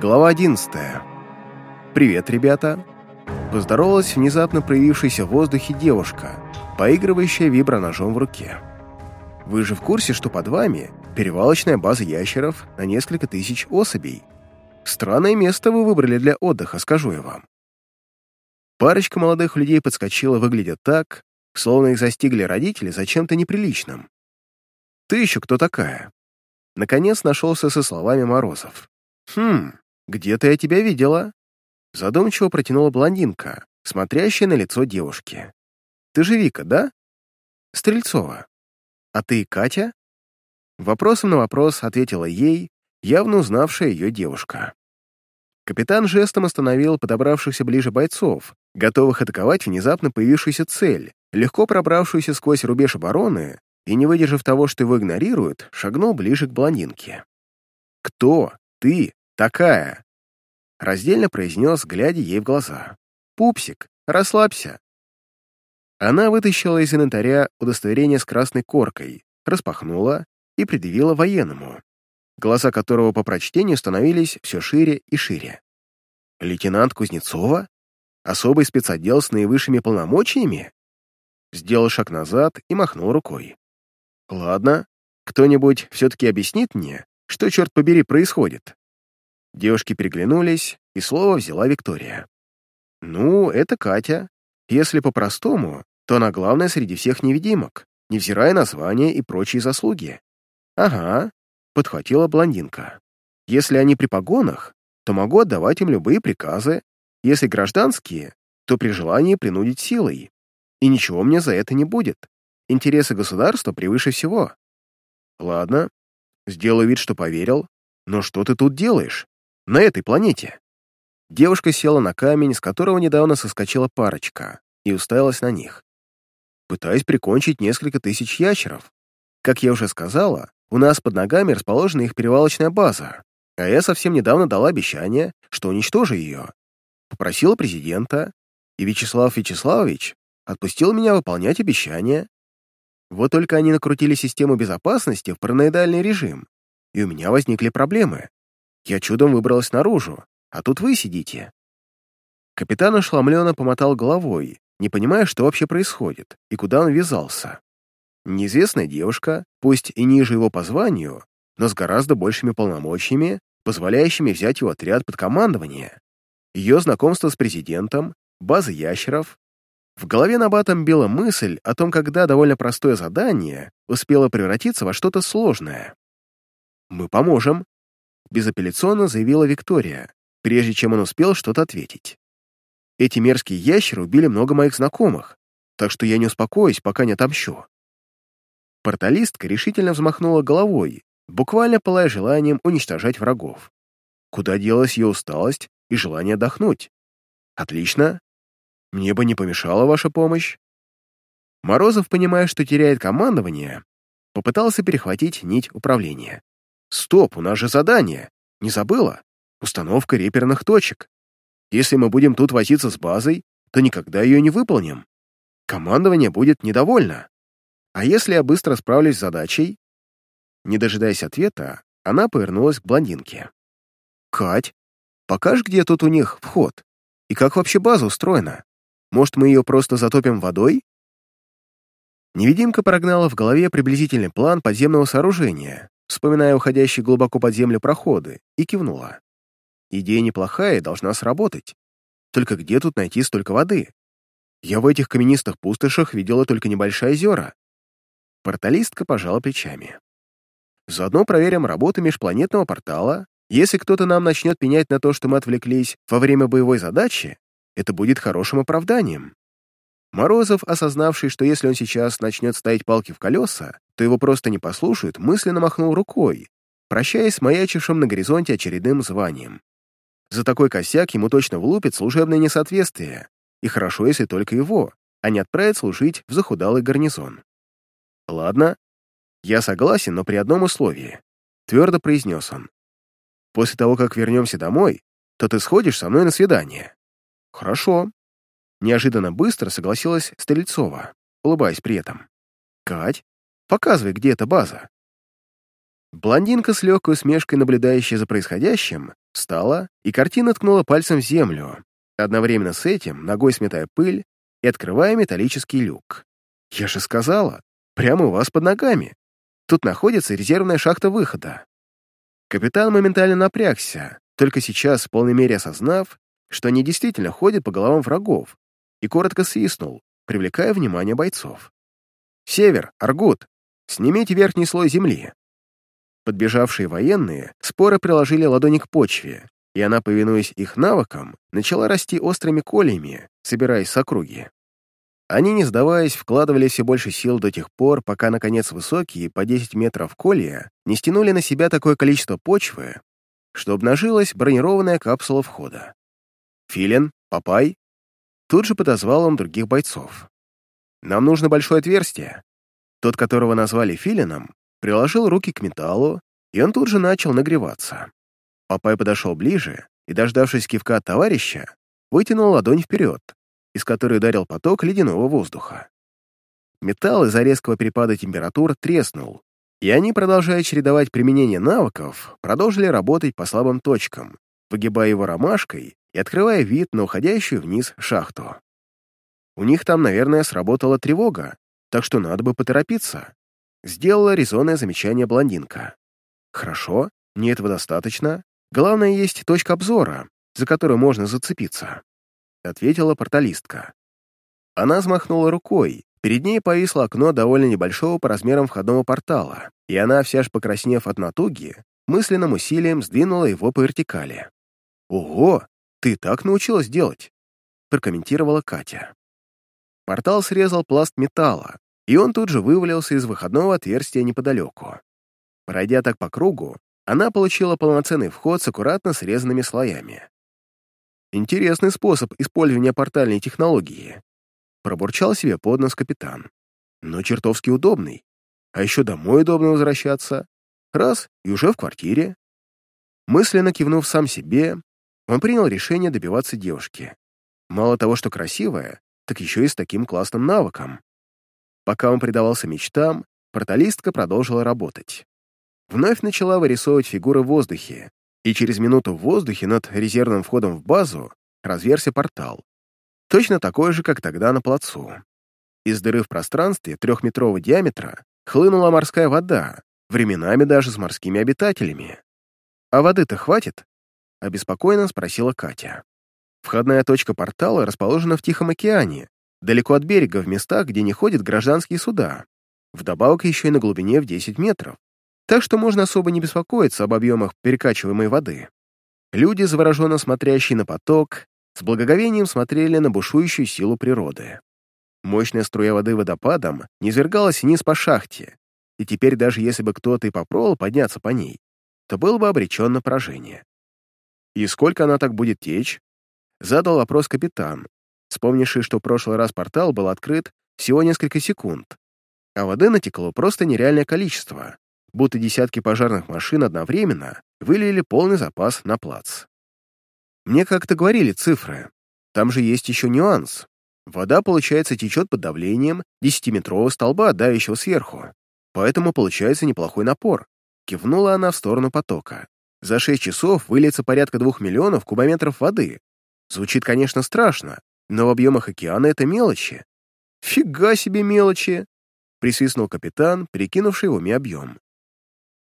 Глава 11. «Привет, ребята!» Поздоровалась внезапно проявившаяся в воздухе девушка, поигрывающая виброножом в руке. «Вы же в курсе, что под вами перевалочная база ящеров на несколько тысяч особей? Странное место вы выбрали для отдыха, скажу я вам». Парочка молодых людей подскочила, выглядят так, словно их застигли родители за чем-то неприличным. «Ты еще кто такая?» Наконец нашелся со словами Морозов. «Хм, где-то я тебя видела». Задумчиво протянула блондинка, смотрящая на лицо девушки. «Ты же Вика, да?» «Стрельцова. А ты Катя?» Вопросом на вопрос ответила ей, явно узнавшая ее девушка. Капитан жестом остановил подобравшихся ближе бойцов, готовых атаковать внезапно появившуюся цель, легко пробравшуюся сквозь рубеж обороны, и, не выдержав того, что его игнорируют, шагнул ближе к блондинке. «Кто ты такая?» Раздельно произнес, глядя ей в глаза. «Пупсик, расслабься». Она вытащила из инвентаря удостоверение с красной коркой, распахнула и предъявила военному, глаза которого по прочтению становились все шире и шире. «Лейтенант Кузнецова? Особый спецотдел с наивысшими полномочиями?» Сделал шаг назад и махнул рукой. «Ладно, кто-нибудь все-таки объяснит мне, что, черт побери, происходит?» Девушки переглянулись, и слово взяла Виктория. «Ну, это Катя. Если по-простому, то она главная среди всех невидимок, невзирая на звания и прочие заслуги». «Ага», — подхватила блондинка. «Если они при погонах, то могу отдавать им любые приказы. Если гражданские, то при желании принудить силой. И ничего мне за это не будет. Интересы государства превыше всего». «Ладно, сделаю вид, что поверил. Но что ты тут делаешь? На этой планете. Девушка села на камень, с которого недавно соскочила парочка, и уставилась на них. Пытаюсь прикончить несколько тысяч ящеров. Как я уже сказала, у нас под ногами расположена их перевалочная база, а я совсем недавно дала обещание, что уничтожу ее. Попросила президента, и Вячеслав Вячеславович отпустил меня выполнять обещание. Вот только они накрутили систему безопасности в параноидальный режим, и у меня возникли проблемы. Я чудом выбралась наружу, а тут вы сидите». Капитан ошеломленно помотал головой, не понимая, что вообще происходит и куда он ввязался. Неизвестная девушка, пусть и ниже его по званию, но с гораздо большими полномочиями, позволяющими взять его отряд под командование. Ее знакомство с президентом, база ящеров. В голове Набатом била мысль о том, когда довольно простое задание успело превратиться во что-то сложное. «Мы поможем», безапелляционно заявила Виктория, прежде чем он успел что-то ответить. Эти мерзкие ящеры убили много моих знакомых, так что я не успокоюсь, пока не отомщу. Порталистка решительно взмахнула головой, буквально пылая желанием уничтожать врагов. Куда делась ее усталость и желание отдохнуть? Отлично. Мне бы не помешала ваша помощь. Морозов, понимая, что теряет командование, попытался перехватить нить управления. Стоп, у нас же задание. Не забыла? Установка реперных точек. Если мы будем тут возиться с базой, то никогда ее не выполним. Командование будет недовольно. А если я быстро справлюсь с задачей? Не дожидаясь ответа, она повернулась к блондинке. «Кать, покажешь, где тут у них вход? И как вообще база устроена? Может, мы ее просто затопим водой?» Невидимка прогнала в голове приблизительный план подземного сооружения, вспоминая уходящие глубоко под землю проходы, и кивнула. Идея неплохая должна сработать. Только где тут найти столько воды? Я в этих каменистых пустошах видела только небольшие озера. Порталистка пожала плечами. Заодно проверим работу межпланетного портала. Если кто-то нам начнет пенять на то, что мы отвлеклись во время боевой задачи, это будет хорошим оправданием. Морозов, осознавший, что если он сейчас начнет ставить палки в колеса, то его просто не послушают, мысленно махнул рукой, прощаясь с маячившим на горизонте очередным званием. За такой косяк ему точно влупит служебное несоответствие, и хорошо, если только его, а не отправят служить в захудалый гарнизон. «Ладно, я согласен, но при одном условии», — твердо произнес он. «После того, как вернемся домой, то ты сходишь со мной на свидание». «Хорошо», Неожиданно быстро согласилась Стрельцова, улыбаясь при этом. «Кать, показывай, где эта база». Блондинка с легкой усмешкой, наблюдающая за происходящим, Встала, и картина ткнула пальцем в землю, одновременно с этим ногой сметая пыль и открывая металлический люк. «Я же сказала, прямо у вас под ногами. Тут находится резервная шахта выхода». Капитан моментально напрягся, только сейчас в полной мере осознав, что они действительно ходят по головам врагов, и коротко свистнул, привлекая внимание бойцов. «Север, Аргут, снимите верхний слой земли». Подбежавшие военные споро приложили ладони к почве, и она, повинуясь их навыкам, начала расти острыми колями, собираясь с округи. Они, не сдаваясь, вкладывали все больше сил до тех пор, пока, наконец, высокие, по 10 метров колья, не стянули на себя такое количество почвы, что обнажилась бронированная капсула входа. «Филин, Папай?» Тут же подозвал он других бойцов. «Нам нужно большое отверстие». Тот, которого назвали Филином, приложил руки к металлу, и он тут же начал нагреваться. Папай подошел ближе и, дождавшись кивка от товарища, вытянул ладонь вперед, из которой ударил поток ледяного воздуха. Металл из-за резкого перепада температур треснул, и они, продолжая чередовать применение навыков, продолжили работать по слабым точкам, выгибая его ромашкой и открывая вид на уходящую вниз шахту. У них там, наверное, сработала тревога, так что надо бы поторопиться. Сделала резонное замечание блондинка. Хорошо, мне этого достаточно. Главное, есть точка обзора, за которую можно зацепиться. Ответила порталистка. Она взмахнула рукой, перед ней повисло окно довольно небольшого по размерам входного портала, и она, вся ж покраснев от натуги, мысленным усилием сдвинула его по вертикали. «Ого, ты так научилась делать?» прокомментировала Катя. Портал срезал пласт металла, и он тут же вывалился из выходного отверстия неподалеку. Пройдя так по кругу, она получила полноценный вход с аккуратно срезанными слоями. Интересный способ использования портальной технологии. Пробурчал себе под нос капитан. Но чертовски удобный. А еще домой удобно возвращаться. Раз, и уже в квартире. Мысленно кивнув сам себе, он принял решение добиваться девушки. Мало того, что красивая, так еще и с таким классным навыком. Пока он предавался мечтам, порталистка продолжила работать. Вновь начала вырисовывать фигуры в воздухе, и через минуту в воздухе над резервным входом в базу разверся портал. Точно такой же, как тогда на плацу. Из дыры в пространстве трехметрового диаметра хлынула морская вода, временами даже с морскими обитателями. «А воды-то хватит?» — обеспокоенно спросила Катя. Входная точка портала расположена в Тихом океане, далеко от берега, в местах, где не ходят гражданские суда. Вдобавок еще и на глубине в 10 метров. Так что можно особо не беспокоиться об объемах перекачиваемой воды. Люди, завороженно смотрящие на поток, с благоговением смотрели на бушующую силу природы. Мощная струя воды водопадом низвергалась вниз по шахте, и теперь даже если бы кто-то и попробовал подняться по ней, то был бы обречен на поражение. «И сколько она так будет течь?» Задал вопрос капитан, вспомнивший, что в прошлый раз портал был открыт всего несколько секунд, а воды натекло просто нереальное количество, будто десятки пожарных машин одновременно вылили полный запас на плац. Мне как-то говорили цифры. Там же есть еще нюанс. Вода, получается, течет под давлением десятиметрового столба, давящего сверху. Поэтому получается неплохой напор. Кивнула она в сторону потока. За 6 часов выльется порядка 2 миллионов кубометров воды. Звучит, конечно, страшно, но в объемах океана это мелочи. «Фига себе мелочи!» — присвистнул капитан, перекинувший в уме объем.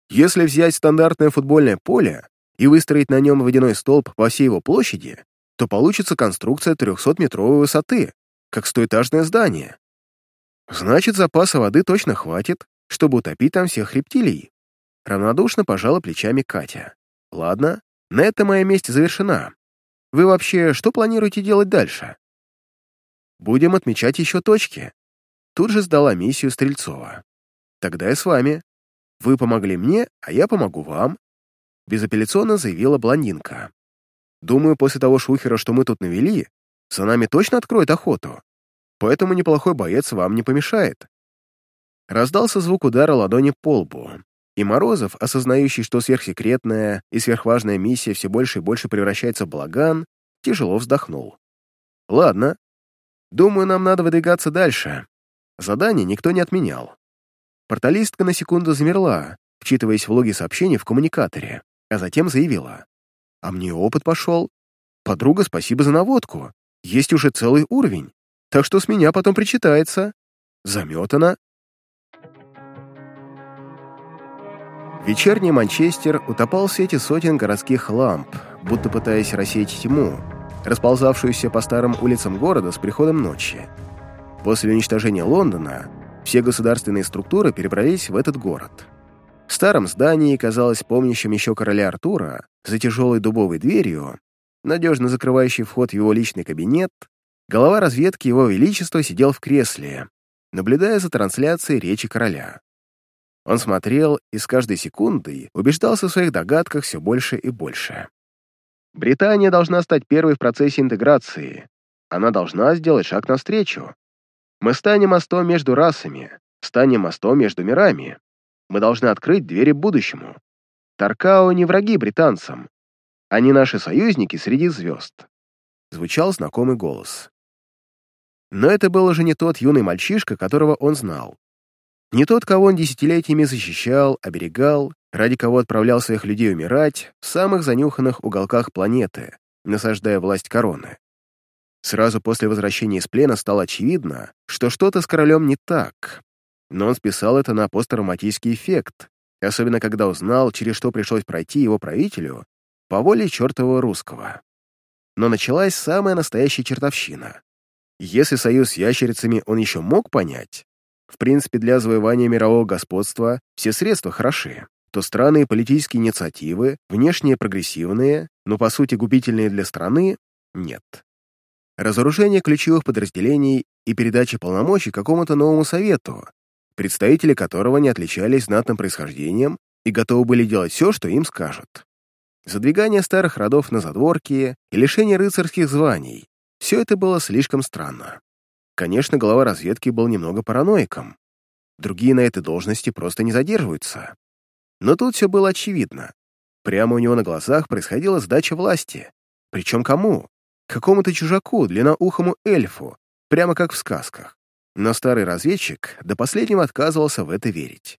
«Если взять стандартное футбольное поле и выстроить на нем водяной столб по всей его площади, то получится конструкция 300-метровой высоты, как стоэтажное здание. Значит, запаса воды точно хватит, чтобы утопить там всех рептилий. Равнодушно пожала плечами Катя. Ладно, на этом моя месть завершена. Вы вообще что планируете делать дальше? Будем отмечать еще точки. Тут же сдала миссию Стрельцова. Тогда я с вами. Вы помогли мне, а я помогу вам. Безапелляционно заявила блондинка. Думаю, после того шухера, что мы тут навели, за нами точно откроют охоту. Поэтому неплохой боец вам не помешает. Раздался звук удара ладони по лбу, и Морозов, осознающий, что сверхсекретная и сверхважная миссия все больше и больше превращается в балаган, тяжело вздохнул. «Ладно. Думаю, нам надо выдвигаться дальше. Задание никто не отменял». Порталистка на секунду замерла, вчитываясь в логи сообщений в коммуникаторе, а затем заявила. А мне опыт пошел. Подруга, спасибо за наводку. Есть уже целый уровень. Так что с меня потом причитается. Заметано. Вечерний Манчестер утопал в свете сотен городских ламп, будто пытаясь рассеять тьму, расползавшуюся по старым улицам города с приходом ночи. После уничтожения Лондона все государственные структуры перебрались в этот город. В старом здании, казалось помнящим еще короля Артура, за тяжелой дубовой дверью, надежно закрывающей вход в его личный кабинет, голова разведки Его Величества сидел в кресле, наблюдая за трансляцией речи короля. Он смотрел и с каждой секундой убеждался в своих догадках все больше и больше. Британия должна стать первой в процессе интеграции. Она должна сделать шаг навстречу. Мы станем мостом между расами, станем мостом между мирами. Мы должны открыть двери будущему. Таркао не враги британцам. Они наши союзники среди звезд. Звучал знакомый голос. Но это был уже не тот юный мальчишка, которого он знал. Не тот, кого он десятилетиями защищал, оберегал, ради кого отправлял своих людей умирать в самых занюханных уголках планеты, насаждая власть короны. Сразу после возвращения из плена стало очевидно, что что-то с королем не так, но он списал это на посттравматический эффект, особенно когда узнал, через что пришлось пройти его правителю по воле чертового русского. Но началась самая настоящая чертовщина. Если союз с ящерицами он еще мог понять, в принципе, для завоевания мирового господства все средства хороши, то страны и политические инициативы, внешние прогрессивные, но по сути губительные для страны, нет. Разоружение ключевых подразделений и передача полномочий какому-то новому совету, представители которого не отличались знатным происхождением и готовы были делать все, что им скажут. Задвигание старых родов на задворки и лишение рыцарских званий — все это было слишком странно. Конечно, глава разведки был немного параноиком. Другие на этой должности просто не задерживаются. Но тут все было очевидно. Прямо у него на глазах происходила сдача власти. Причем кому? Какому-то чужаку, длинноухому эльфу, прямо как в сказках. Но старый разведчик до последнего отказывался в это верить.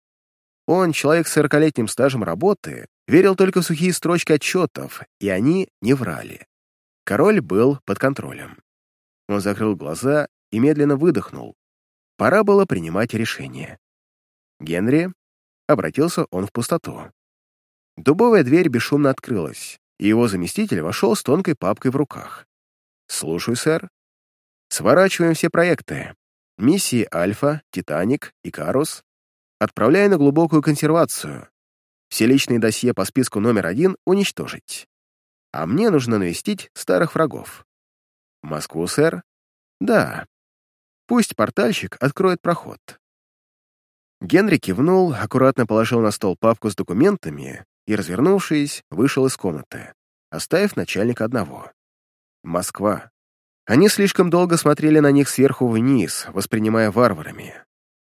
Он, человек с сорокалетним стажем работы, верил только в сухие строчки отчетов, и они не врали. Король был под контролем. Он закрыл глаза и медленно выдохнул. Пора было принимать решение. «Генри?» — обратился он в пустоту. Дубовая дверь бесшумно открылась, и его заместитель вошел с тонкой папкой в руках. «Слушаю, сэр. Сворачиваем все проекты. Миссии Альфа, Титаник и Карус. Отправляю на глубокую консервацию. Все личные досье по списку номер один уничтожить. А мне нужно навестить старых врагов. Москву, сэр? Да. Пусть портальщик откроет проход. Генри кивнул, аккуратно положил на стол папку с документами и, развернувшись, вышел из комнаты, оставив начальника одного. Москва. Они слишком долго смотрели на них сверху вниз, воспринимая варварами.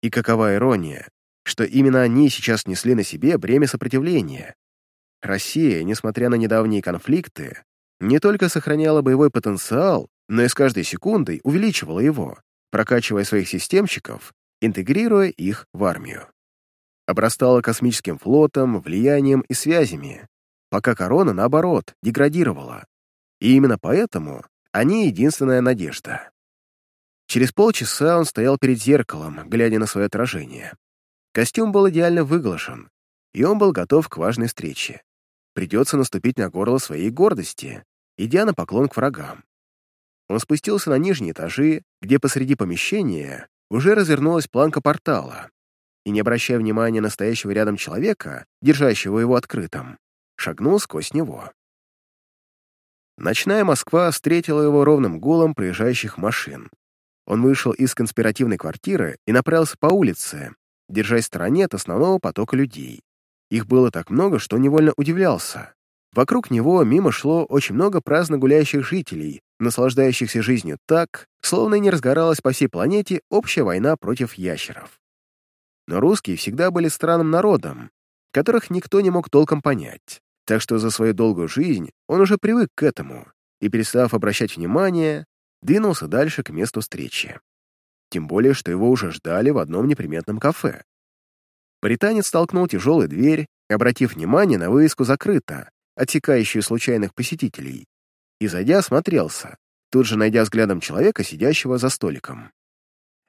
И какова ирония, что именно они сейчас несли на себе бремя сопротивления. Россия, несмотря на недавние конфликты, не только сохраняла боевой потенциал, но и с каждой секундой увеличивала его, прокачивая своих системщиков, интегрируя их в армию. Обрастала космическим флотом, влиянием и связями, пока корона, наоборот, деградировала. И именно поэтому они единственная надежда. Через полчаса он стоял перед зеркалом, глядя на свое отражение. Костюм был идеально выглажен, и он был готов к важной встрече. Придется наступить на горло своей гордости, идя на поклон к врагам. Он спустился на нижние этажи, где посреди помещения уже развернулась планка портала, и, не обращая внимания на стоящего рядом человека, держащего его открытым, шагнул сквозь него. Ночная Москва встретила его ровным гулом проезжающих машин. Он вышел из конспиративной квартиры и направился по улице, держась в стороне от основного потока людей. Их было так много, что невольно удивлялся. Вокруг него мимо шло очень много праздно гуляющих жителей, наслаждающихся жизнью так, словно и не разгоралась по всей планете общая война против ящеров. Но русские всегда были странным народом, которых никто не мог толком понять, так что за свою долгую жизнь он уже привык к этому и, перестав обращать внимание, двинулся дальше к месту встречи. Тем более, что его уже ждали в одном неприметном кафе. Британец толкнул тяжелую дверь обратив внимание на вывеску «Закрыто», отсекающую случайных посетителей, и, зайдя, осмотрелся, тут же найдя взглядом человека, сидящего за столиком.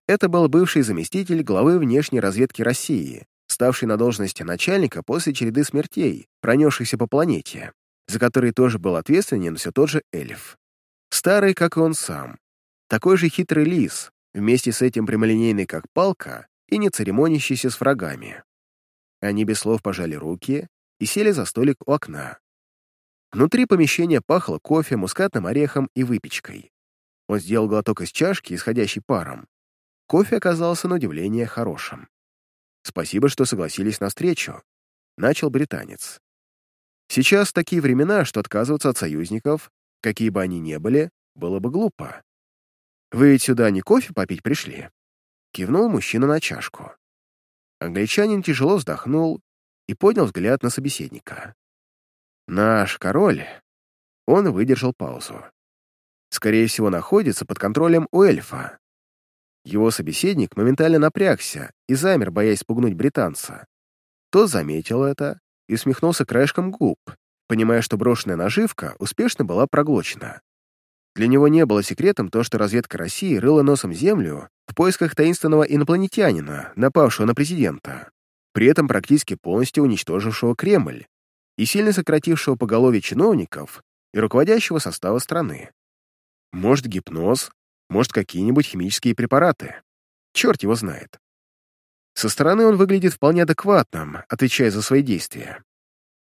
Это был бывший заместитель главы внешней разведки России, ставший на должности начальника после череды смертей, пронесшихся по планете, за который тоже был ответственен все тот же Эльф. Старый, как и он сам. Такой же хитрый лис, вместе с этим прямолинейный, как палка, и не церемонящийся с врагами. Они без слов пожали руки и сели за столик у окна. Внутри помещения пахло кофе, мускатным орехом и выпечкой. Он сделал глоток из чашки, исходящей паром. Кофе оказался на удивление хорошим. «Спасибо, что согласились на встречу», — начал британец. «Сейчас такие времена, что отказываться от союзников, какие бы они ни были, было бы глупо. Вы ведь сюда не кофе попить пришли?» Кивнул мужчина на чашку. Англичанин тяжело вздохнул и поднял взгляд на собеседника. «Наш король...» Он выдержал паузу. «Скорее всего, находится под контролем у эльфа. Его собеседник моментально напрягся и замер, боясь спугнуть британца. Тот заметил это и усмехнулся краешком губ, понимая, что брошенная наживка успешно была проглочена. Для него не было секретом то, что разведка России рыла носом землю в поисках таинственного инопланетянина, напавшего на президента, при этом практически полностью уничтожившего Кремль и сильно сократившего поголовье чиновников и руководящего состава страны. Может, гипноз, может, какие-нибудь химические препараты. Черт его знает. Со стороны он выглядит вполне адекватным, отвечая за свои действия.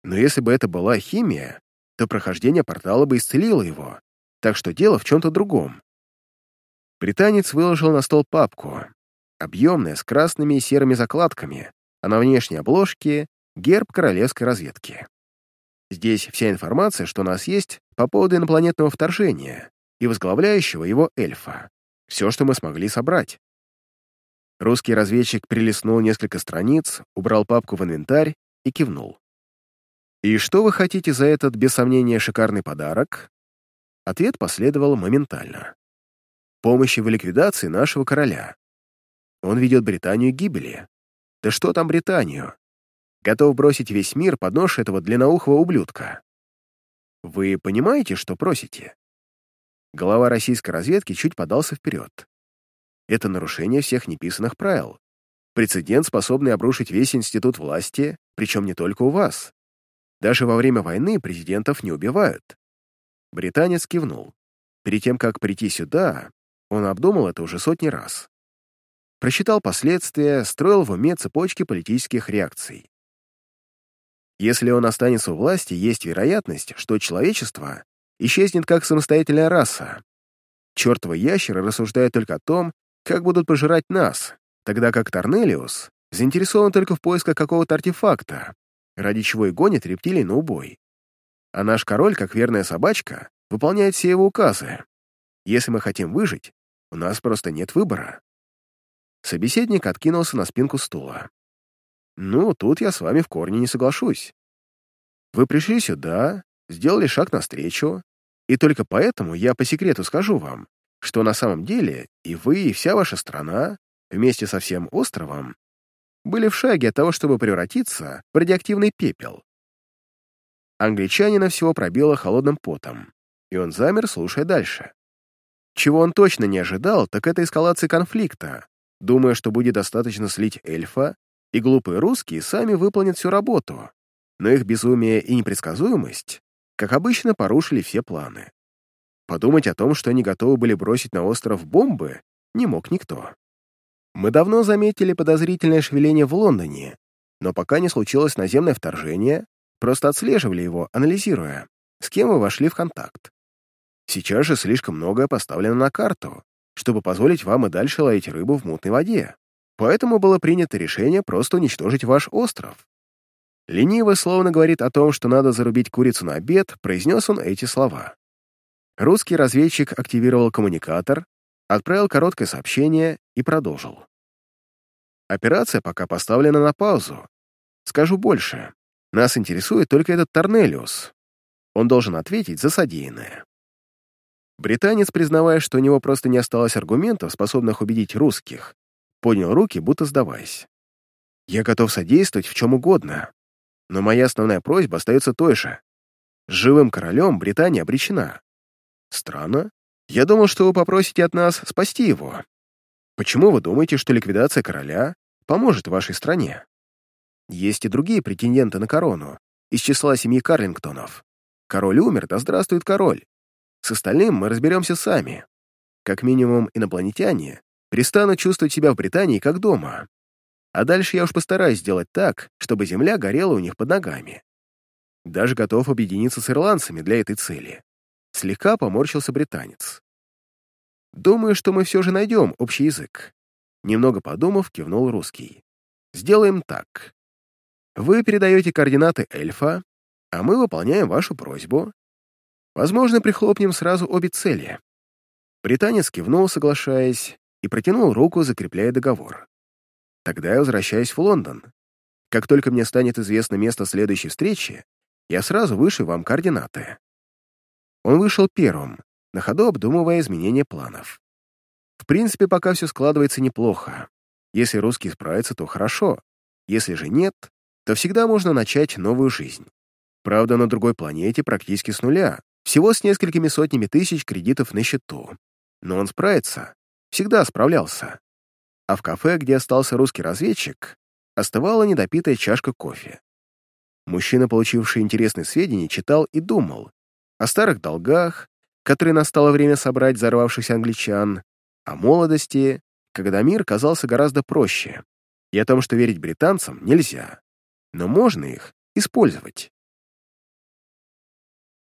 Но если бы это была химия, то прохождение портала бы исцелило его, так что дело в чем-то другом. Британец выложил на стол папку, объемная, с красными и серыми закладками, а на внешней обложке — герб королевской разведки. Здесь вся информация, что у нас есть по поводу инопланетного вторжения, и возглавляющего его эльфа. Все, что мы смогли собрать. Русский разведчик прилистнул несколько страниц, убрал папку в инвентарь и кивнул. «И что вы хотите за этот, без сомнения, шикарный подарок?» Ответ последовал моментально. «Помощи в ликвидации нашего короля. Он ведет Британию к гибели. Да что там Британию? Готов бросить весь мир под нож этого длинноухого ублюдка. Вы понимаете, что просите?» Глава российской разведки чуть подался вперед. Это нарушение всех неписанных правил. Прецедент, способный обрушить весь институт власти, причем не только у вас. Даже во время войны президентов не убивают. Британец кивнул. Перед тем, как прийти сюда, он обдумал это уже сотни раз. Просчитал последствия, строил в уме цепочки политических реакций. Если он останется у власти, есть вероятность, что человечество исчезнет как самостоятельная раса. Чертовы ящеры рассуждают только о том, как будут пожирать нас, тогда как Торнелиус заинтересован только в поисках какого-то артефакта, ради чего и гонит рептилий на убой. А наш король, как верная собачка, выполняет все его указы. Если мы хотим выжить, у нас просто нет выбора. Собеседник откинулся на спинку стула. «Ну, тут я с вами в корне не соглашусь. Вы пришли сюда, сделали шаг навстречу, и только поэтому я по секрету скажу вам, что на самом деле и вы, и вся ваша страна, вместе со всем островом, были в шаге от того, чтобы превратиться в радиоактивный пепел. Англичанина всего пробило холодным потом, и он замер, слушая дальше. Чего он точно не ожидал, так это эскалации конфликта, думая, что будет достаточно слить эльфа, и глупые русские сами выполнят всю работу. Но их безумие и непредсказуемость как обычно, порушили все планы. Подумать о том, что они готовы были бросить на остров бомбы, не мог никто. Мы давно заметили подозрительное шевеление в Лондоне, но пока не случилось наземное вторжение, просто отслеживали его, анализируя, с кем вы вошли в контакт. Сейчас же слишком многое поставлено на карту, чтобы позволить вам и дальше ловить рыбу в мутной воде. Поэтому было принято решение просто уничтожить ваш остров. Лениво, словно говорит о том, что надо зарубить курицу на обед, произнес он эти слова. Русский разведчик активировал коммуникатор, отправил короткое сообщение и продолжил. Операция пока поставлена на паузу. Скажу больше. Нас интересует только этот Торнелиус. Он должен ответить за содеянное. Британец, признавая, что у него просто не осталось аргументов, способных убедить русских, поднял руки, будто сдаваясь. «Я готов содействовать в чем угодно, но моя основная просьба остается той же. С живым королем Британия обречена. Странно. Я думал, что вы попросите от нас спасти его. Почему вы думаете, что ликвидация короля поможет вашей стране? Есть и другие претенденты на корону, из числа семьи Карлингтонов. Король умер, да здравствует король. С остальным мы разберемся сами. Как минимум, инопланетяне перестанут чувствовать себя в Британии как дома. А дальше я уж постараюсь сделать так, чтобы земля горела у них под ногами. Даже готов объединиться с ирландцами для этой цели. Слегка поморщился британец. Думаю, что мы все же найдем общий язык. Немного подумав, кивнул русский. Сделаем так. Вы передаете координаты эльфа, а мы выполняем вашу просьбу. Возможно, прихлопнем сразу обе цели. Британец кивнул, соглашаясь, и протянул руку, закрепляя договор. Тогда я возвращаюсь в Лондон. Как только мне станет известно место следующей встречи, я сразу вышлю вам координаты. Он вышел первым, на ходу обдумывая изменения планов. В принципе, пока все складывается неплохо. Если русский справится, то хорошо. Если же нет, то всегда можно начать новую жизнь. Правда, на другой планете практически с нуля, всего с несколькими сотнями тысяч кредитов на счету. Но он справится. Всегда справлялся. А в кафе, где остался русский разведчик, остывала недопитая чашка кофе. Мужчина, получивший интересные сведения, читал и думал о старых долгах, которые настало время собрать взорвавшихся англичан, о молодости, когда мир казался гораздо проще, и о том, что верить британцам нельзя но можно их использовать.